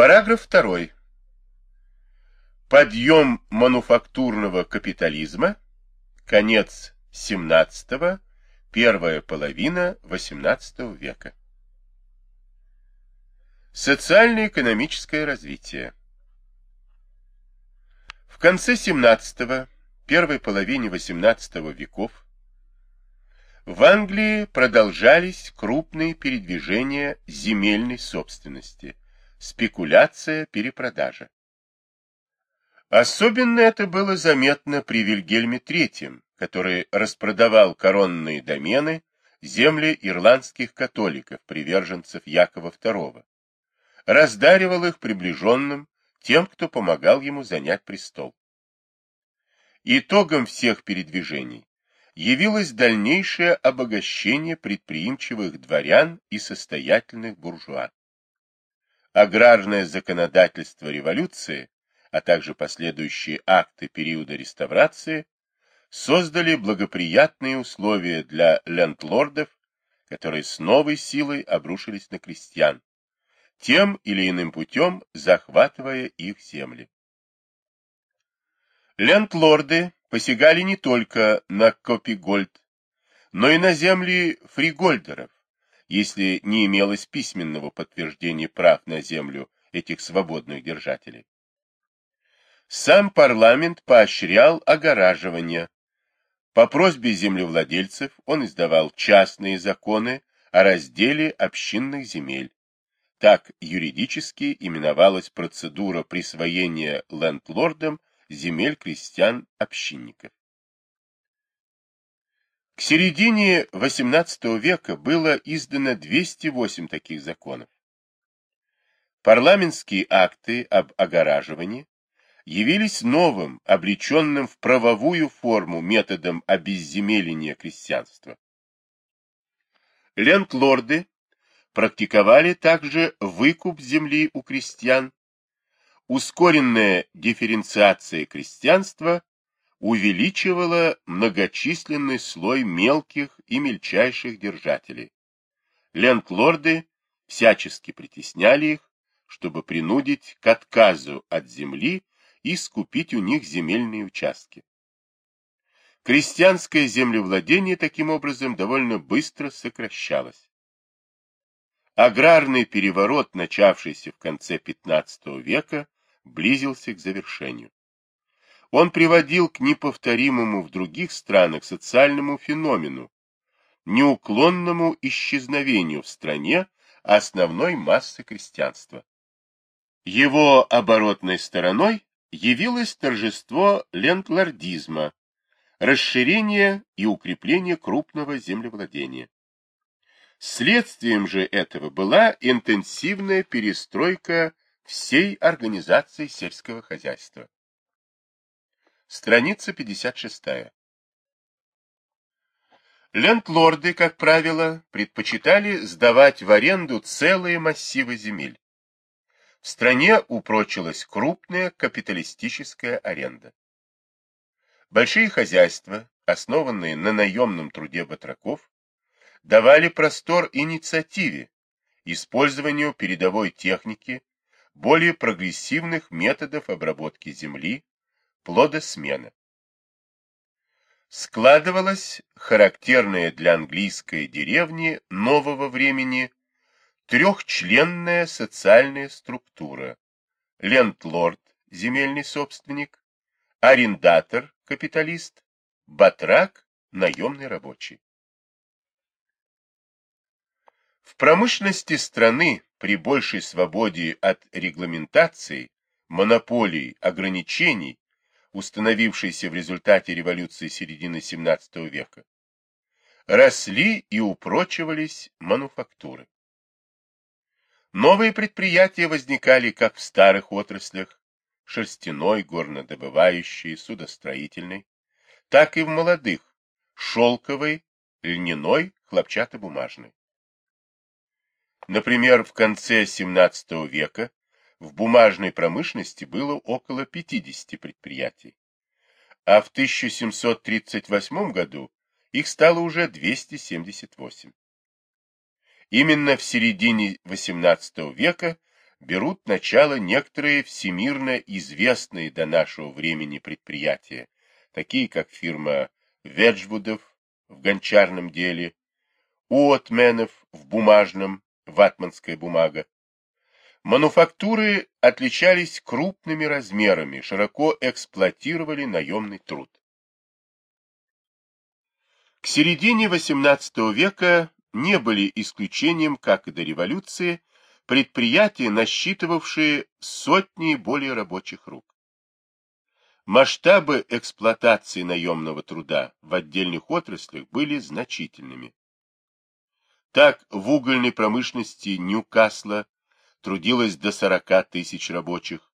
Параграф 2. Подъем мануфактурного капитализма. Конец 17 первая половина XVIII века. Социально-экономическое развитие. В конце 17 первой половине XVIII веков в Англии продолжались крупные передвижения земельной собственности, спекуляция, перепродажа. Особенно это было заметно при Вильгельме III, который распродавал коронные домены, земли ирландских католиков, приверженцев Якова II, раздаривал их приближенным, тем, кто помогал ему занять престол. Итогом всех передвижений явилось дальнейшее обогащение предприимчивых дворян и состоятельных буржуа. Аграрное законодательство революции, а также последующие акты периода реставрации создали благоприятные условия для лендлордов, которые с новой силой обрушились на крестьян, тем или иным путем захватывая их земли. Лендлорды посягали не только на копигольд, но и на земли фригольдеров, если не имелось письменного подтверждения прав на землю этих свободных держателей. Сам парламент поощрял огораживание, по просьбе землевладельцев он издавал частные законы о разделе общинных земель. Так юридически именовалась процедура присвоения лендлордам земель крестьян-общинников. К середине XVIII века было издано 208 таких законов. Парламентские акты об огораживании явились новым, облеченным в правовую форму методом обезземеления крестьянства. Лендлорды практиковали также выкуп земли у крестьян, ускоренная дифференциация крестьянства увеличивала многочисленный слой мелких и мельчайших держателей. Лендлорды всячески притесняли их, чтобы принудить к отказу от земли и скупить у них земельные участки. Крестьянское землевладение таким образом довольно быстро сокращалось. Аграрный переворот, начавшийся в конце XV века, близился к завершению. Он приводил к неповторимому в других странах социальному феномену, неуклонному исчезновению в стране основной массы крестьянства. Его оборотной стороной явилось торжество лендлордизма, расширение и укрепление крупного землевладения. Следствием же этого была интенсивная перестройка всей организации сельского хозяйства. Страница 56. Лендлорды, как правило, предпочитали сдавать в аренду целые массивы земель в стране упрочилась крупная капиталистическая аренда. Большие хозяйства, основанные на наемном труде батраков, давали простор инициативе, использованию передовой техники, более прогрессивных методов обработки земли, плодосмена. Складывалась характерная для английской деревни нового времени трехчленная социальная структура. Лендлорд, земельный собственник, арендатор, капиталист, батрак, наемный рабочий. В промышленности страны при большей свободе от регламентаций, монополий, ограничений, установившейся в результате революции середины XVII века, росли и упрочивались мануфактуры. Новые предприятия возникали как в старых отраслях, шерстяной, горнодобывающей, судостроительной, так и в молодых, шелковой, льняной, хлопчатобумажной. Например, в конце XVII века в бумажной промышленности было около 50 предприятий, а в 1738 году их стало уже 278. Именно в середине XVIII века берут начало некоторые всемирно известные до нашего времени предприятия, такие как фирма Веджвудов в гончарном деле, Уотменов в бумажном, ватманская бумага. Мануфактуры отличались крупными размерами, широко эксплуатировали наемный труд. К середине XVIII века не были исключением, как и до революции, предприятия, насчитывавшие сотни и более рабочих рук. Масштабы эксплуатации наемного труда в отдельных отраслях были значительными. Так, в угольной промышленности Ньюкасла трудилось до 40 тысяч рабочих,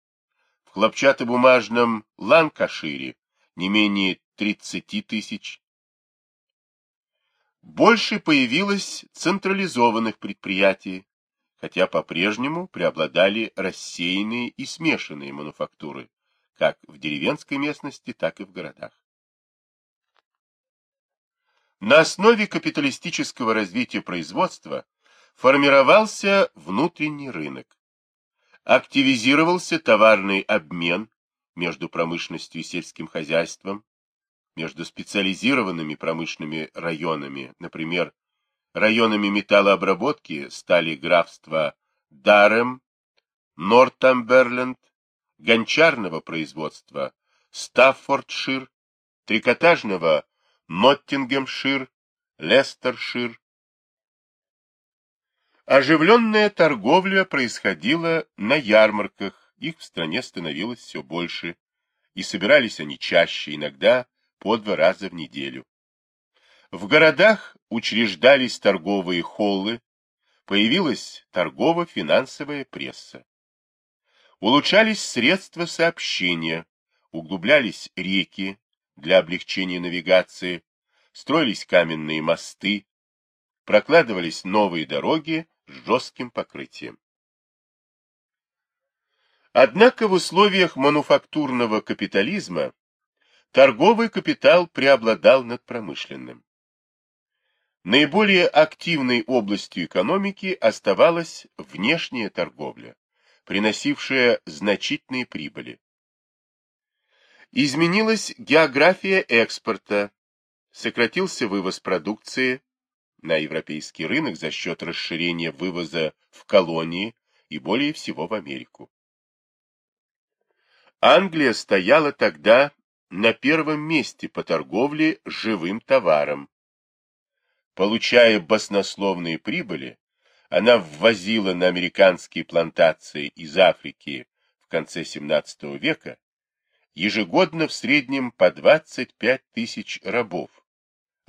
в хлопчатобумажном Ланкашире не менее 30 тысяч. Больше появилось централизованных предприятий, хотя по-прежнему преобладали рассеянные и смешанные мануфактуры, как в деревенской местности, так и в городах. На основе капиталистического развития производства формировался внутренний рынок. Активизировался товарный обмен между промышленностью и сельским хозяйством, между специализированными промышленными районами, например, районами металлообработки стали графства Дарем, Нортамберленд, гончарного производства Стаффордшир, трикотажного Ноттингемшир, Лестершир. Оживленная торговля происходила на ярмарках, их в стране становилось все больше, и собирались они чаще, иногда по два раза в неделю. В городах учреждались торговые холлы, появилась торгово-финансовая пресса. Улучшались средства сообщения, углублялись реки для облегчения навигации, строились каменные мосты, прокладывались новые дороги с жестким покрытием. Однако в условиях мануфактурного капитализма торговый капитал преобладал над промышленным. Наиболее активной областью экономики оставалась внешняя торговля, приносившая значительные прибыли. Изменилась география экспорта, сократился вывоз продукции на европейский рынок за счет расширения вывоза в колонии и более всего в Америку. Англия стояла тогда на первом месте по торговле живым товаром, Получая баснословные прибыли, она ввозила на американские плантации из Африки в конце XVII века ежегодно в среднем по 25 тысяч рабов,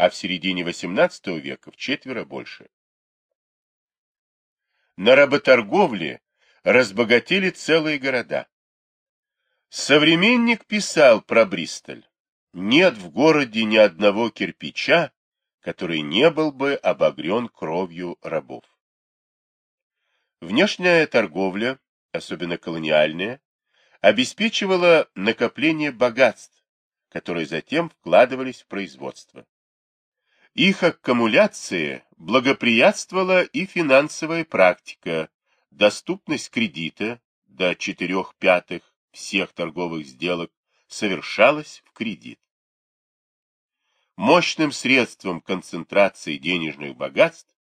а в середине XVIII века в четверо больше. На работорговле разбогатели целые города. Современник писал про Бристоль. Нет в городе ни одного кирпича, который не был бы обогрен кровью рабов. Внешняя торговля, особенно колониальная, обеспечивала накопление богатств, которые затем вкладывались в производство. Их аккумуляции благоприятствовала и финансовая практика, доступность кредита до 4 пятых всех торговых сделок совершалась в кредит. Мощным средством концентрации денежных богатств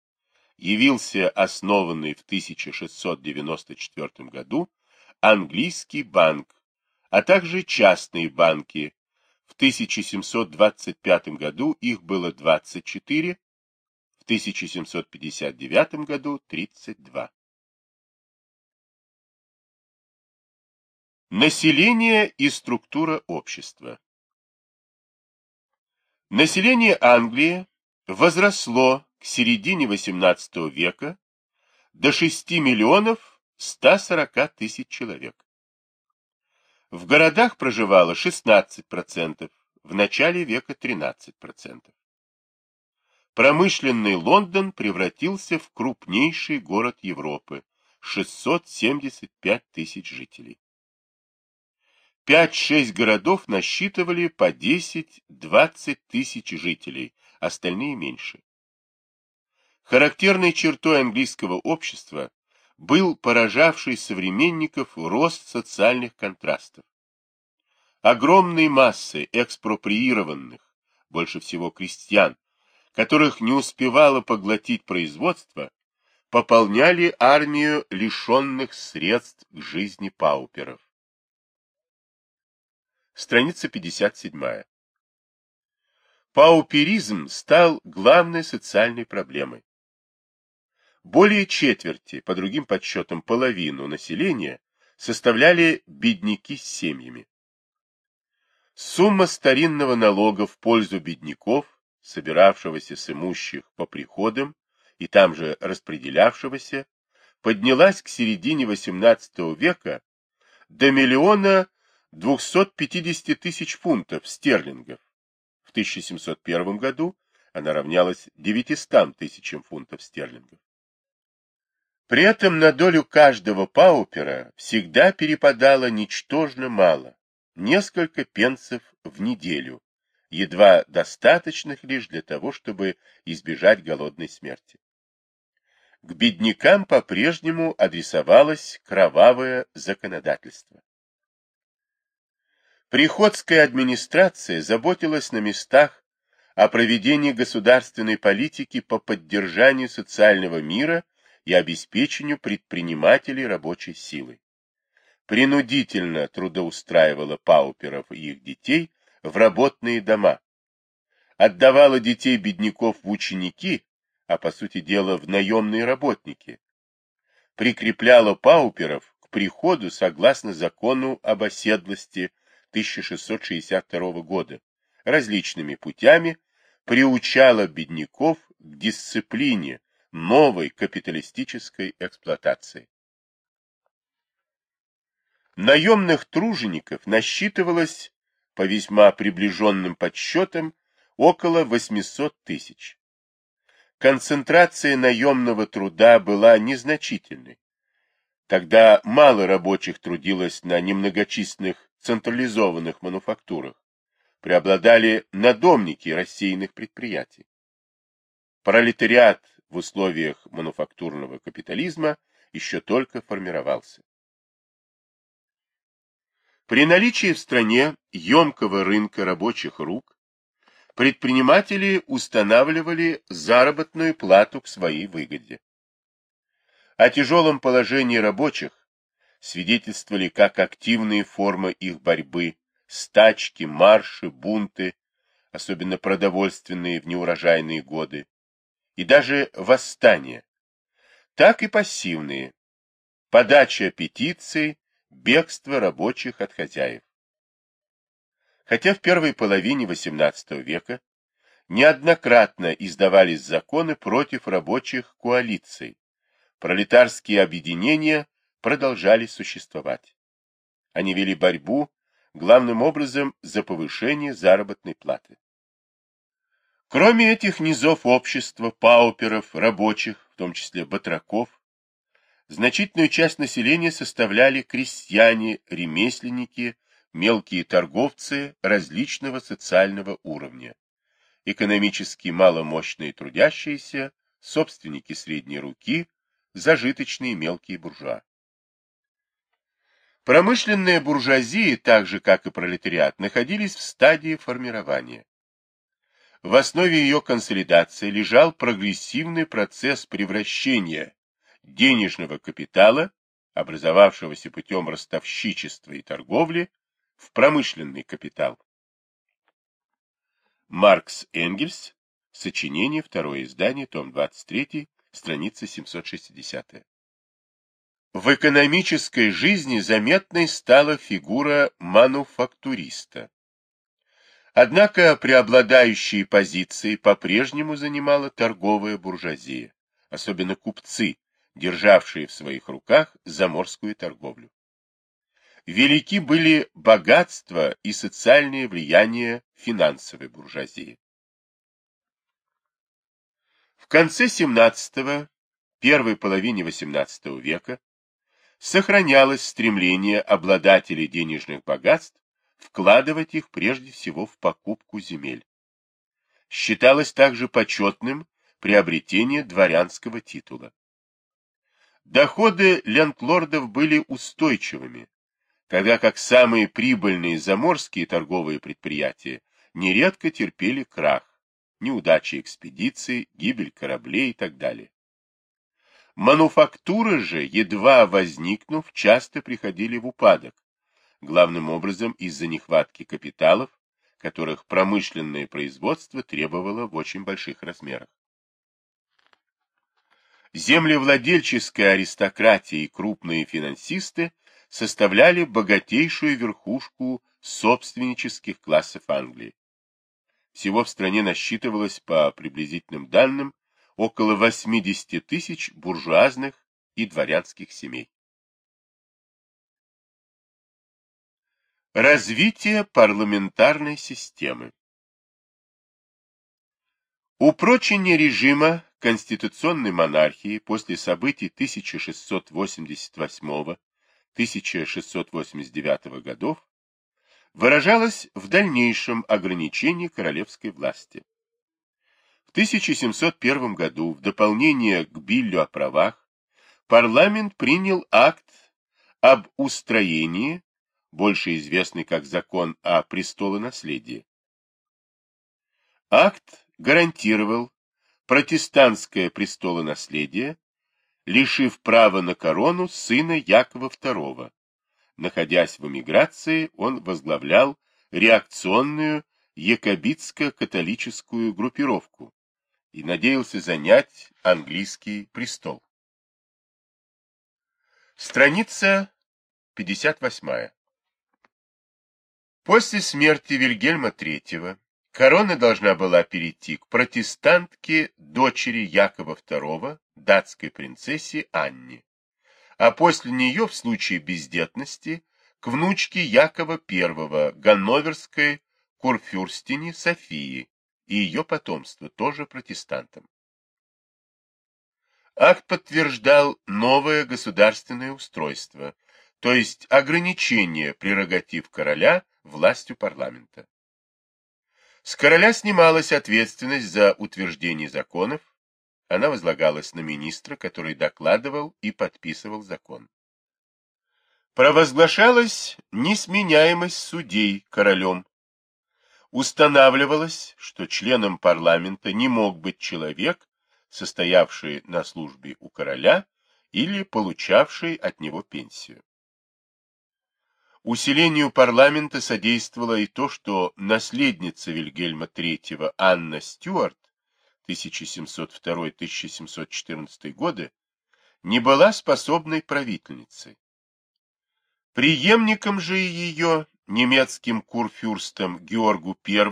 явился основанный в 1694 году английский банк, а также частные банки. В 1725 году их было 24, в 1759 году 32. Население и структура общества Население Англии возросло к середине XVIII века до 6 миллионов 140 тысяч человек. В городах проживало 16%, в начале века 13%. Промышленный Лондон превратился в крупнейший город Европы, 675 тысяч жителей. Пять-шесть городов насчитывали по 10-20 тысяч жителей, остальные меньше. Характерной чертой английского общества был поражавший современников рост социальных контрастов. Огромные массы экспроприированных, больше всего крестьян, которых не успевало поглотить производство, пополняли армию лишенных средств к жизни пауперов. Страница 57. Пауперизм стал главной социальной проблемой. Более четверти, по другим подсчетам половину населения, составляли бедняки с семьями. Сумма старинного налога в пользу бедняков, собиравшегося с имущих по приходам и там же распределявшегося, поднялась к середине XVIII века до миллиона 250 тысяч фунтов стерлингов. В 1701 году она равнялась 900 тысячам фунтов стерлингов. При этом на долю каждого паупера всегда перепадало ничтожно мало, несколько пенсов в неделю, едва достаточных лишь для того, чтобы избежать голодной смерти. К беднякам по-прежнему адресовалось кровавое законодательство. Приходская администрация заботилась на местах о проведении государственной политики по поддержанию социального мира и обеспечению предпринимателей рабочей силой. Принудительно трудоустраивала пауперов и их детей в работные дома. Отдавала детей бедняков в ученики, а по сути дела в наемные работники. Прикрепляла пауперов к приходу согласно закону об оседлости 1662 года различными путями приучала бедняков к дисциплине новой капиталистической эксплуатации. Наемных тружеников насчитывалось, по весьма приближенным подсчетам, около 800 тысяч. Концентрация наемного труда была незначительной. Тогда мало рабочих трудилось на немногочисленных централизованных мануфактурах преобладали надомники рассеянных предприятий. Пролетариат в условиях мануфактурного капитализма еще только формировался. При наличии в стране емкого рынка рабочих рук предприниматели устанавливали заработную плату к своей выгоде. О тяжелом положении рабочих свидетельствовали как активные формы их борьбы, стачки, марши, бунты, особенно продовольственные в неурожайные годы, и даже восстания, так и пассивные, подача петиций, бегство рабочих от хозяев. Хотя в первой половине XVIII века неоднократно издавались законы против рабочих коалиций, пролетарские объединения продолжали существовать. Они вели борьбу, главным образом, за повышение заработной платы. Кроме этих низов общества, пауперов, рабочих, в том числе батраков, значительную часть населения составляли крестьяне, ремесленники, мелкие торговцы различного социального уровня, экономически маломощные трудящиеся, собственники средней руки, зажиточные мелкие буржуа. Промышленная буржуазия, так же как и пролетариат, находились в стадии формирования. В основе ее консолидации лежал прогрессивный процесс превращения денежного капитала, образовавшегося путем ростовщичества и торговли, в промышленный капитал. Маркс Энгельс, сочинение, второе издание, том 23, страница 760. В экономической жизни заметной стала фигура мануфактуриста. Однако преобладающие позиции по-прежнему занимала торговая буржуазия, особенно купцы, державшие в своих руках заморскую торговлю. Велики были богатство и социальное влияние финансовой буржуазии. В конце 17 первой половине XVIII века сохранялось стремление обладателей денежных богатств вкладывать их прежде всего в покупку земель. Считалось также почетным приобретение дворянского титула. Доходы лендлордов были устойчивыми, тогда как самые прибыльные заморские торговые предприятия нередко терпели крах, неудачи экспедиций, гибель кораблей и так далее. Мануфактуры же, едва возникнув, часто приходили в упадок, главным образом из-за нехватки капиталов, которых промышленное производство требовало в очень больших размерах. Землевладельческая аристократия и крупные финансисты составляли богатейшую верхушку собственнических классов Англии. Всего в стране насчитывалось, по приблизительным данным, около 80 тысяч буржуазных и дворянских семей. Развитие парламентарной системы Упрочение режима конституционной монархии после событий 1688-1689 годов выражалось в дальнейшем ограничении королевской власти. В 1701 году, в дополнение к Биллю о правах, парламент принял акт об устроении больше известный как закон о престолонаследии. Акт гарантировал протестантское престолонаследие, лишив права на корону сына Якова II. Находясь в эмиграции, он возглавлял реакционную якобитско-католическую группировку и надеялся занять английский престол. Страница 58. После смерти Вильгельма III корона должна была перейти к протестантке дочери Якова II, датской принцессе Анне, а после нее, в случае бездетности, к внучке Якова I, ганноверской курфюрстине Софии и ее потомству, тоже протестантам. Акт подтверждал новое государственное устройство, то есть ограничение прерогатив короля властью парламента. С короля снималась ответственность за утверждение законов, она возлагалась на министра, который докладывал и подписывал закон. Провозглашалась несменяемость судей королем. Устанавливалось, что членом парламента не мог быть человек, состоявший на службе у короля или получавший от него пенсию. Усилению парламента содействовало и то, что наследница Вильгельма III Анна Стюарт 1702-1714 годы не была способной правительницей. Приемником же ее, немецким курфюрстом Георгу I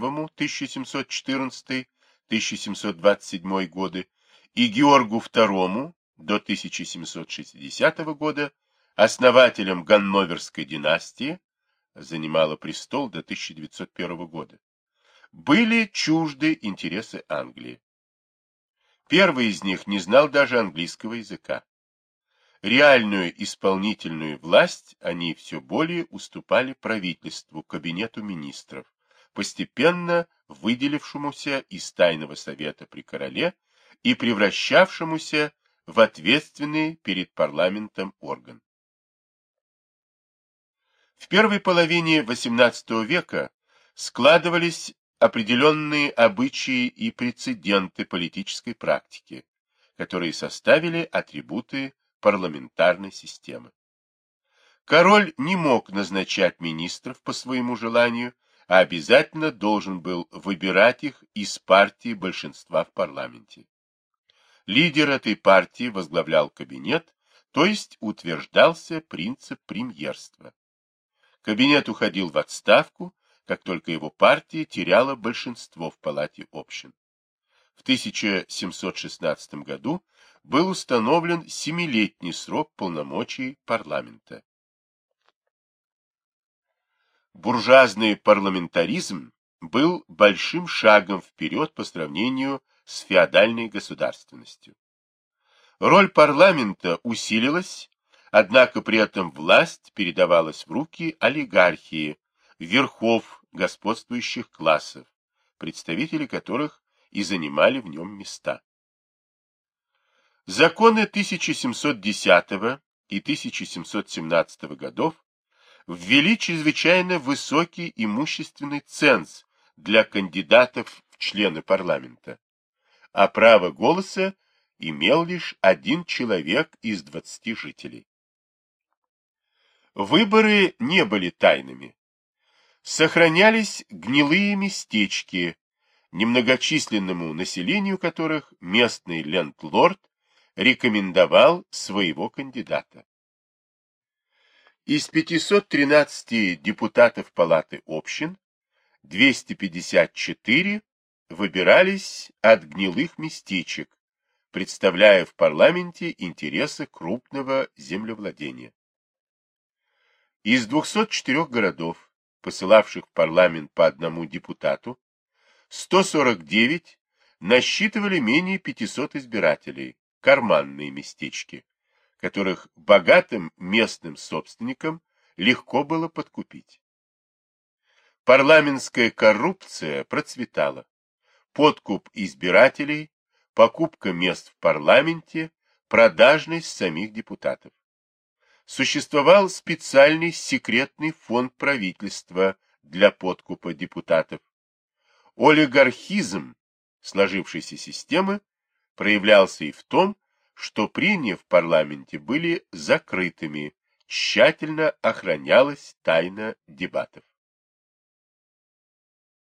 1714-1727 годы и Георгу II до 1760 года основателем Ганноверской династии, занимала престол до 1901 года, были чужды интересы Англии. Первый из них не знал даже английского языка. Реальную исполнительную власть они все более уступали правительству, кабинету министров, постепенно выделившемуся из тайного совета при короле и превращавшемуся в ответственный перед парламентом орган. В первой половине XVIII века складывались определенные обычаи и прецеденты политической практики, которые составили атрибуты парламентарной системы. Король не мог назначать министров по своему желанию, а обязательно должен был выбирать их из партии большинства в парламенте. Лидер этой партии возглавлял кабинет, то есть утверждался принцип премьерства. Кабинет уходил в отставку, как только его партия теряла большинство в палате общин. В 1716 году был установлен семилетний срок полномочий парламента. Буржуазный парламентаризм был большим шагом вперед по сравнению с феодальной государственностью. Роль парламента усилилась Однако при этом власть передавалась в руки олигархии, верхов господствующих классов, представители которых и занимали в нем места. Законы 1710 и 1717 годов ввели чрезвычайно высокий имущественный ценз для кандидатов в члены парламента, а право голоса имел лишь один человек из 20 жителей. Выборы не были тайными. Сохранялись гнилые местечки, немногочисленному населению которых местный лендлорд рекомендовал своего кандидата. Из 513 депутатов Палаты общин 254 выбирались от гнилых местечек, представляя в парламенте интересы крупного землевладения. Из 204 городов, посылавших в парламент по одному депутату, 149 насчитывали менее 500 избирателей, карманные местечки, которых богатым местным собственникам легко было подкупить. Парламентская коррупция процветала. Подкуп избирателей, покупка мест в парламенте, продажность самих депутатов. Существовал специальный секретный фонд правительства для подкупа депутатов. Олигархизм сложившейся системы проявлялся и в том, что прения в парламенте были закрытыми, тщательно охранялась тайна дебатов.